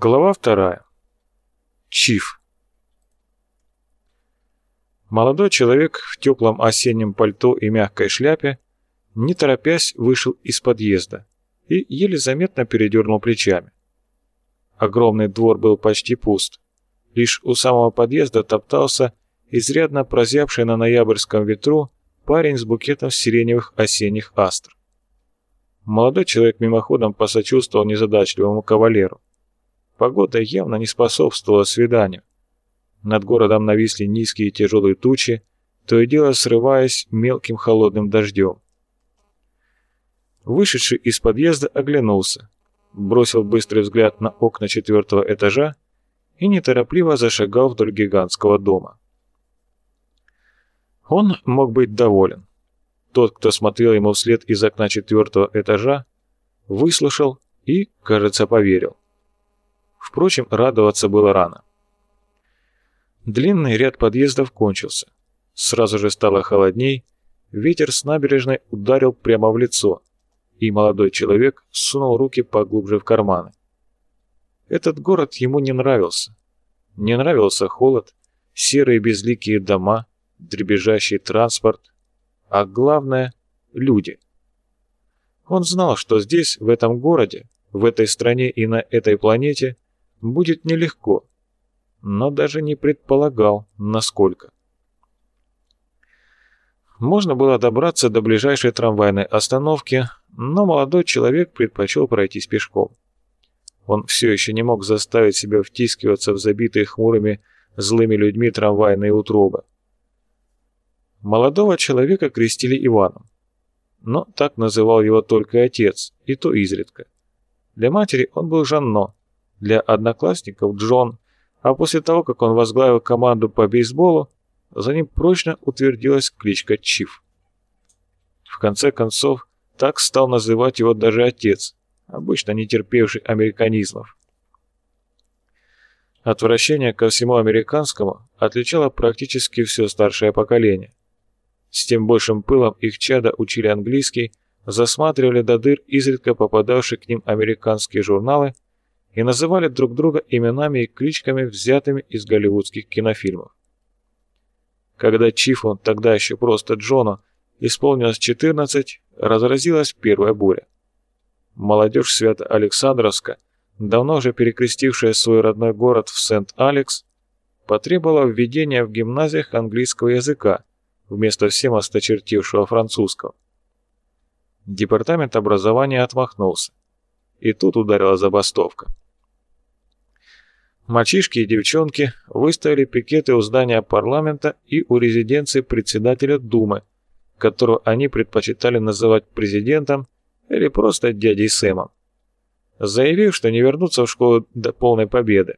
Глава вторая. Чиф. Молодой человек в теплом осеннем пальто и мягкой шляпе, не торопясь, вышел из подъезда и еле заметно передернул плечами. Огромный двор был почти пуст. Лишь у самого подъезда топтался изрядно прозябший на ноябрьском ветру парень с букетом сиреневых осенних астр. Молодой человек мимоходом посочувствовал незадачливому кавалеру. Погода явно не способствовала свиданию. Над городом нависли низкие тяжелые тучи, то и дело срываясь мелким холодным дождем. Вышедший из подъезда оглянулся, бросил быстрый взгляд на окна четвертого этажа и неторопливо зашагал вдоль гигантского дома. Он мог быть доволен. Тот, кто смотрел ему вслед из окна четвертого этажа, выслушал и, кажется, поверил. Впрочем, радоваться было рано. Длинный ряд подъездов кончился. Сразу же стало холодней, ветер с набережной ударил прямо в лицо, и молодой человек сунул руки поглубже в карманы. Этот город ему не нравился. Не нравился холод, серые безликие дома, дребезжащий транспорт, а главное — люди. Он знал, что здесь, в этом городе, в этой стране и на этой планете будет нелегко, но даже не предполагал, насколько. Можно было добраться до ближайшей трамвайной остановки, но молодой человек предпочел пройтись пешком. Он все еще не мог заставить себя втискиваться в забитые хмурыми, злыми людьми трамвайные утробы. Молодого человека крестили Иваном, но так называл его только отец, и то изредка. Для матери он был Жанно, для одноклассников Джон, а после того, как он возглавил команду по бейсболу, за ним прочно утвердилась кличка Чиф. В конце концов, так стал называть его даже отец, обычно не терпевший американизмов. Отвращение ко всему американскому отличало практически все старшее поколение. С тем большим пылом их чада учили английский, засматривали до дыр изредка попадавшие к ним американские журналы и называли друг друга именами и кличками, взятыми из голливудских кинофильмов. Когда Чифу, тогда еще просто Джону, исполнилось 14, разразилась первая буря. Молодежь Свято-Александровска, давно уже перекрестившая свой родной город в Сент-Алекс, потребовала введения в гимназиях английского языка вместо всем осточертевшего французского. Департамент образования отмахнулся. И тут ударила забастовка. Мальчишки и девчонки выставили пикеты у здания парламента и у резиденции председателя Думы, которого они предпочитали называть президентом или просто дядей Сэмом, заявив, что не вернутся в школу до полной победы.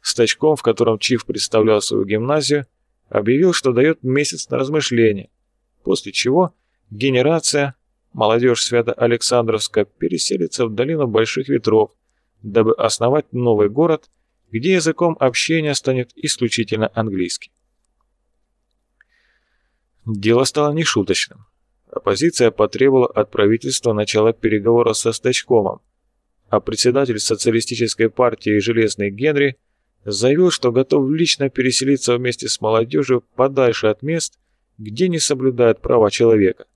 Стачком, в котором Чиф представлял свою гимназию, объявил, что дает месяц на размышление, после чего генерация, молодежь Свято-Александровска, переселится в долину Больших Ветров, дабы основать новый город, где языком общения станет исключительно английский. Дело стало нешуточным. Оппозиция потребовала от правительства начала переговоров со Стачкомом, а председатель социалистической партии Железный Генри заявил, что готов лично переселиться вместе с молодежью подальше от мест, где не соблюдают права человека.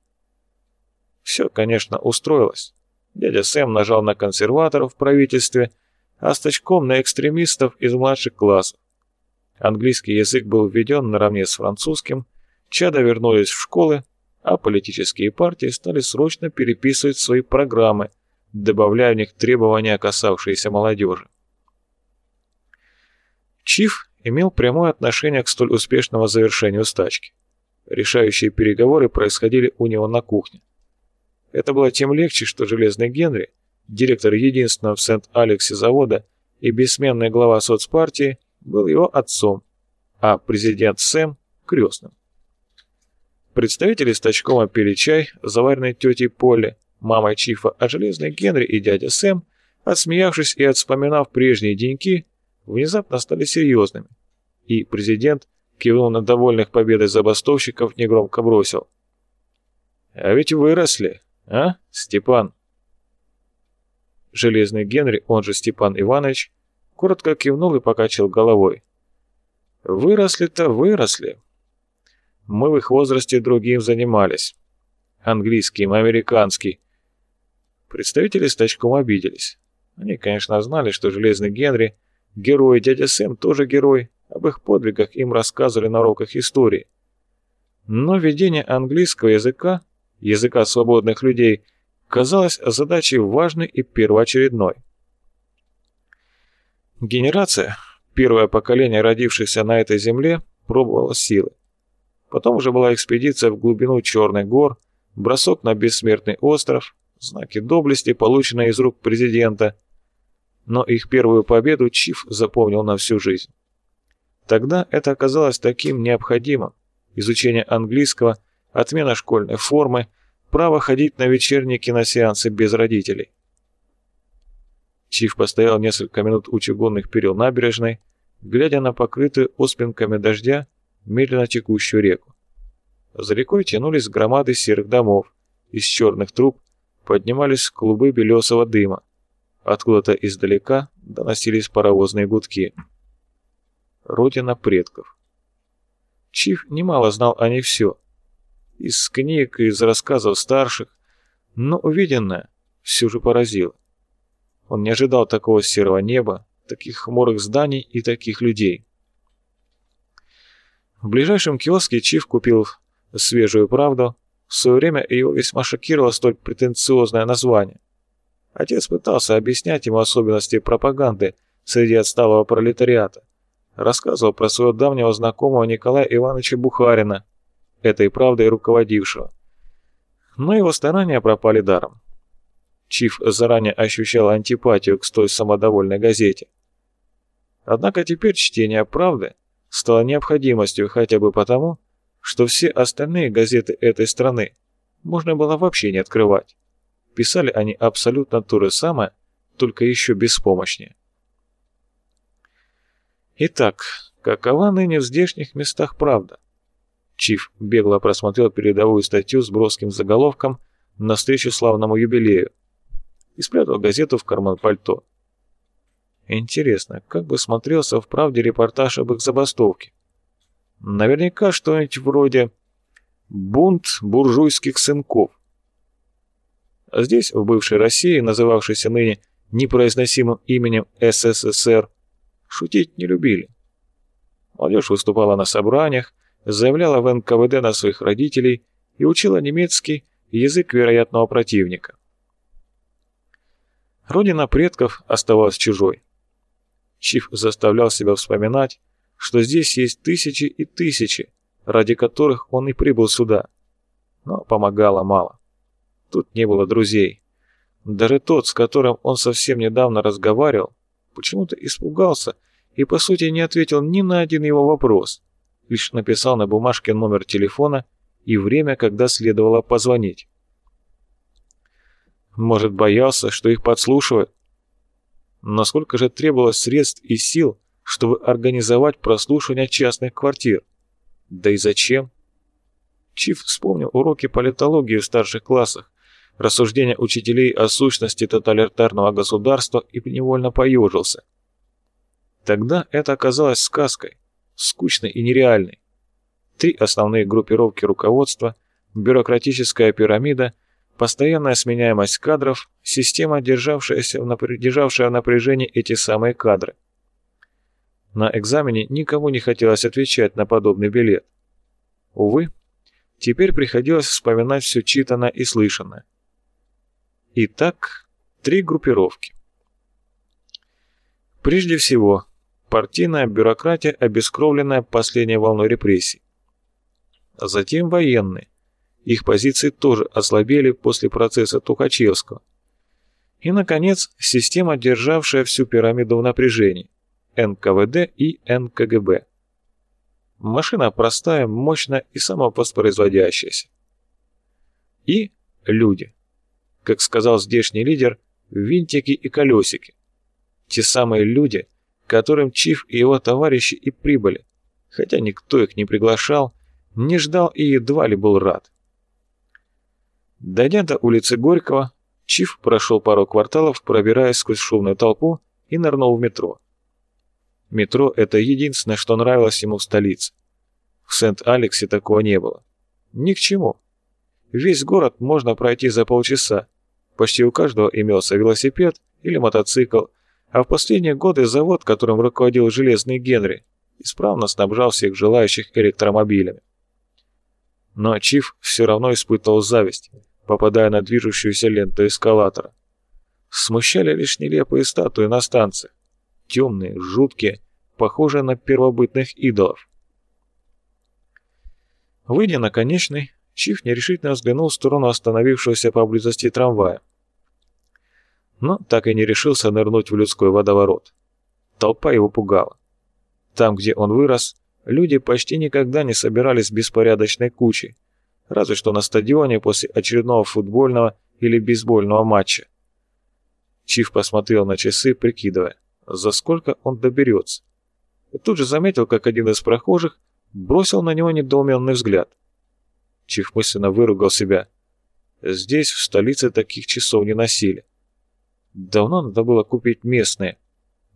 Все, конечно, устроилось. Дядя Сэм нажал на консерваторов в правительстве, а стачком на экстремистов из младших классов. Английский язык был введен наравне с французским, чада вернулись в школы, а политические партии стали срочно переписывать свои программы, добавляя в них требования, касавшиеся молодежи. Чиф имел прямое отношение к столь успешному завершению стачки. Решающие переговоры происходили у него на кухне. Это было тем легче, что Железный Генри, директор единственного в Сент-Алексе завода и бессменный глава соцпартии, был его отцом, а президент Сэм – крестным. Представители стачкома пили чай, заваренный тетей Полли, мамой Чифа, а Железный Генри и дядя Сэм, отсмеявшись и отспоминав прежние деньки, внезапно стали серьезными. И президент, кивнул на довольных победой забастовщиков, негромко бросил. «А ведь выросли!» А, Степан?» Железный Генри, он же Степан Иванович, коротко кивнул и покачал головой. «Выросли-то выросли. Мы в их возрасте другим занимались. Английским, американский». Представители стачком обиделись. Они, конечно, знали, что Железный Генри — герой, дядя Сэм тоже герой, об их подвигах им рассказывали на уроках истории. Но ведение английского языка, языка свободных людей, казалось задачей важной и первоочередной. Генерация, первое поколение родившихся на этой земле, пробовала силы. Потом уже была экспедиция в глубину Черных гор, бросок на бессмертный остров, знаки доблести, полученные из рук президента. Но их первую победу Чиф запомнил на всю жизнь. Тогда это оказалось таким необходимым. Изучение английского, отмена школьной формы, право ходить на вечерние киносеансы без родителей. Чиф постоял несколько минут у чугунных перил набережной, глядя на покрытую оспинками дождя медленно текущую реку. За рекой тянулись громады серых домов, из черных труб поднимались клубы белесого дыма. Откуда-то издалека доносились паровозные гудки родина предков. Чиф немало знал о ней все. Из книг, из рассказов старших, но увиденное все же поразило. Он не ожидал такого серого неба, таких хмурых зданий и таких людей. В ближайшем киоске Чиф купил свежую правду. В свое время его весьма шокировало столь претенциозное название. Отец пытался объяснять ему особенности пропаганды среди отсталого пролетариата рассказывал про своего давнего знакомого Николая Ивановича Бухарина, этой правдой руководившего. Но его старания пропали даром. Чиф заранее ощущал антипатию к той самодовольной газете. Однако теперь чтение «Правды» стало необходимостью хотя бы потому, что все остальные газеты этой страны можно было вообще не открывать. Писали они абсолютно то же самое, только еще беспомощнее. Итак, какова ныне в здешних местах правда? Чиф бегло просмотрел передовую статью с броским заголовком на встречу славному юбилею и спрятал газету в карман пальто. Интересно, как бы смотрелся в правде репортаж об их забастовке? Наверняка что-нибудь вроде «Бунт буржуйских сынков». А здесь, в бывшей России, называвшейся ныне непроизносимым именем СССР, Шутить не любили. Молодежь выступала на собраниях, заявляла в НКВД на своих родителей и учила немецкий язык вероятного противника. Родина предков оставалась чужой. Чиф заставлял себя вспоминать, что здесь есть тысячи и тысячи, ради которых он и прибыл сюда. Но помогало мало. Тут не было друзей. Даже тот, с которым он совсем недавно разговаривал, почему-то испугался и, по сути, не ответил ни на один его вопрос, лишь написал на бумажке номер телефона и время, когда следовало позвонить. Может, боялся, что их подслушивают? Насколько же требовалось средств и сил, чтобы организовать прослушивание частных квартир? Да и зачем? Чиф вспомнил уроки политологии в старших классах, рассуждения учителей о сущности тоталитарного государства и невольно поежился. Тогда это оказалось сказкой, скучной и нереальной. Три основные группировки руководства, бюрократическая пирамида, постоянная сменяемость кадров, система, державшаяся в напр... державшая в напряжении эти самые кадры. На экзамене никому не хотелось отвечать на подобный билет. Увы, теперь приходилось вспоминать все читанное и слышанное. Итак, три группировки. Прежде всего, партийная бюрократия, обескровленная последней волной репрессий. Затем военные. Их позиции тоже ослабели после процесса Тухачевского. И, наконец, система, державшая всю пирамиду в напряжении – НКВД и НКГБ. Машина простая, мощная и самовоспроизводящаяся. И люди – как сказал здешний лидер, винтики и колесики. Те самые люди, которым Чиф и его товарищи и прибыли, хотя никто их не приглашал, не ждал и едва ли был рад. Дойдя до улицы Горького, Чиф прошел пару кварталов, пробираясь сквозь шумную толпу, и нырнул в метро. Метро — это единственное, что нравилось ему в столице. В Сент-Алексе такого не было. Ни к чему. Весь город можно пройти за полчаса. Почти у каждого имелся велосипед или мотоцикл, а в последние годы завод, которым руководил Железный Генри, исправно снабжал всех желающих электромобилями. Но Чиф все равно испытывал зависть, попадая на движущуюся ленту эскалатора. Смущали лишь нелепые статуи на станциях, темные, жуткие, похожие на первобытных идолов. Выйдя на конечный, Чиф нерешительно взглянул в сторону остановившегося поблизости трамвая. Но так и не решился нырнуть в людской водоворот. Толпа его пугала. Там, где он вырос, люди почти никогда не собирались беспорядочной кучей, разве что на стадионе после очередного футбольного или бейсбольного матча. Чиф посмотрел на часы, прикидывая, за сколько он доберется. И тут же заметил, как один из прохожих бросил на него недоуменный взгляд. Чиф мысленно выругал себя. Здесь, в столице, таких часов не носили. Давно надо было купить местные,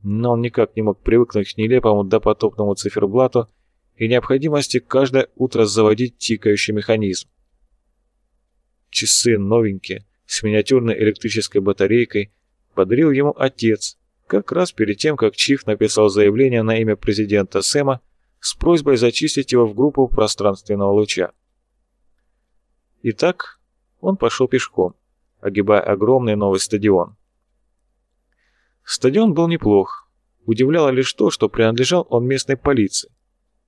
но он никак не мог привыкнуть к нелепому допотопному циферблату и необходимости каждое утро заводить тикающий механизм. Часы новенькие, с миниатюрной электрической батарейкой, подарил ему отец, как раз перед тем, как Чиф написал заявление на имя президента Сэма с просьбой зачислить его в группу пространственного луча. Итак, он пошел пешком, огибая огромный новый стадион. Стадион был неплох. Удивляло лишь то, что принадлежал он местной полиции.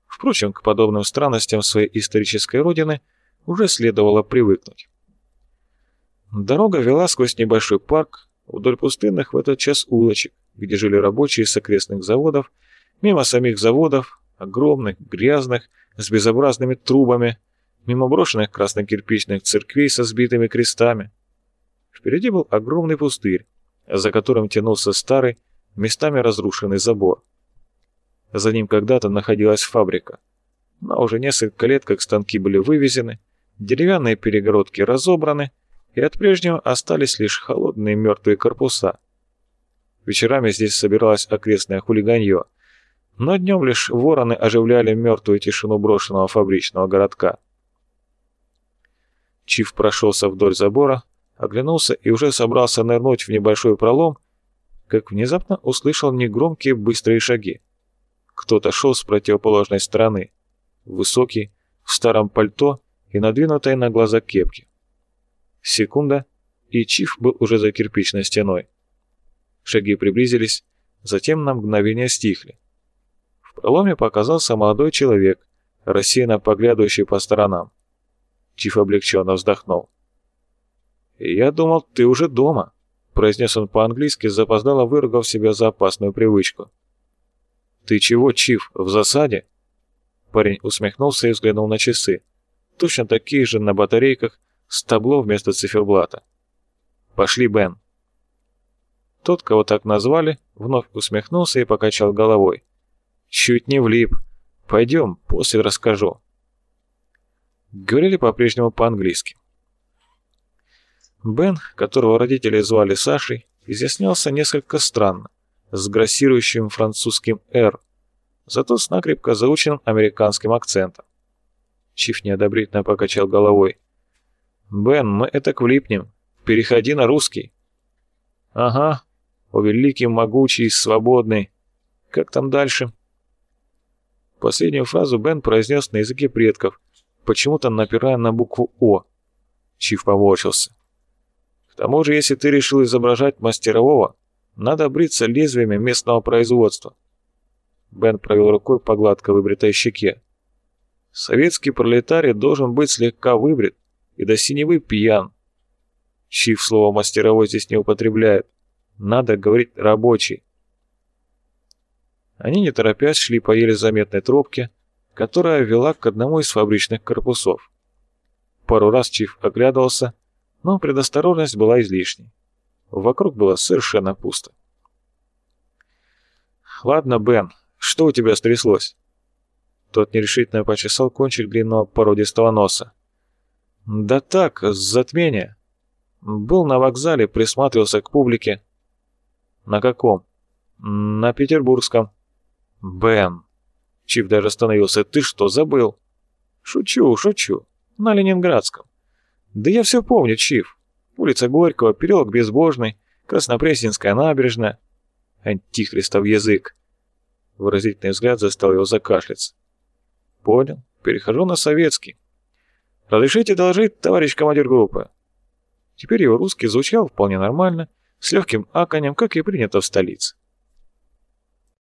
Впрочем, к подобным странностям своей исторической родины уже следовало привыкнуть. Дорога вела сквозь небольшой парк, вдоль пустынных в этот час улочек, где жили рабочие с окрестных заводов, мимо самих заводов, огромных, грязных, с безобразными трубами, мимо брошенных краснокирпичных церквей со сбитыми крестами. Впереди был огромный пустырь, за которым тянулся старый, местами разрушенный забор. За ним когда-то находилась фабрика, но уже несколько лет как станки были вывезены, деревянные перегородки разобраны, и от прежнего остались лишь холодные мертвые корпуса. Вечерами здесь собиралось окрестное хулиганье, но днем лишь вороны оживляли мертвую тишину брошенного фабричного городка. Чиф прошелся вдоль забора, оглянулся и уже собрался нырнуть в небольшой пролом, как внезапно услышал негромкие быстрые шаги. Кто-то шел с противоположной стороны, высокий, в старом пальто и надвинутой на глаза кепки. Секунда, и Чиф был уже за кирпичной стеной. Шаги приблизились, затем на мгновение стихли. В проломе показался молодой человек, рассеянно поглядывающий по сторонам. Чиф облегченно вздохнул. «Я думал, ты уже дома», — произнес он по-английски, запоздало выругав себя за опасную привычку. «Ты чего, Чиф, в засаде?» Парень усмехнулся и взглянул на часы. Точно такие же на батарейках, с табло вместо циферблата. «Пошли, Бен». Тот, кого так назвали, вновь усмехнулся и покачал головой. «Чуть не влип. Пойдем, после расскажу». Говорили по-прежнему по-английски. Бен, которого родители звали Сашей, изъяснялся несколько странно, с грассирующим французским «р», зато с накрепко заученным американским акцентом. Чиф неодобрительно покачал головой. «Бен, мы это влипнем. Переходи на русский». «Ага, о великий, могучий, свободный. Как там дальше?» Последнюю фразу Бен произнес на языке предков, почему-то напирая на букву «О». Чиф поморщился. К тому же, если ты решил изображать мастерового, надо бриться лезвиями местного производства. Бен провел рукой по гладко выбритой щеке. Советский пролетарий должен быть слегка выбрит и до синевы пьян. Чиф слово мастеровой здесь не употребляет. Надо говорить рабочий. Они не торопясь шли по еле заметной тропке, которая вела к одному из фабричных корпусов. Пару раз Чиф оглядывался, но предосторожность была излишней. Вокруг было совершенно пусто. «Ладно, Бен, что у тебя стряслось?» Тот нерешительно почесал кончик длинного породистого носа. «Да так, затмение». Был на вокзале, присматривался к публике. На каком? На петербургском. Бен. Чиф даже остановился. Ты что, забыл? Шучу, шучу. На Ленинградском. Да я все помню, Чиф. Улица Горького, переулок Безбожный, Краснопресненская набережная. Антихристов язык. Выразительный взгляд заставил его закашляться. Понял. Перехожу на советский. Разрешите доложить, товарищ командир группы. Теперь его русский звучал вполне нормально, с легким аканем, как и принято в столице.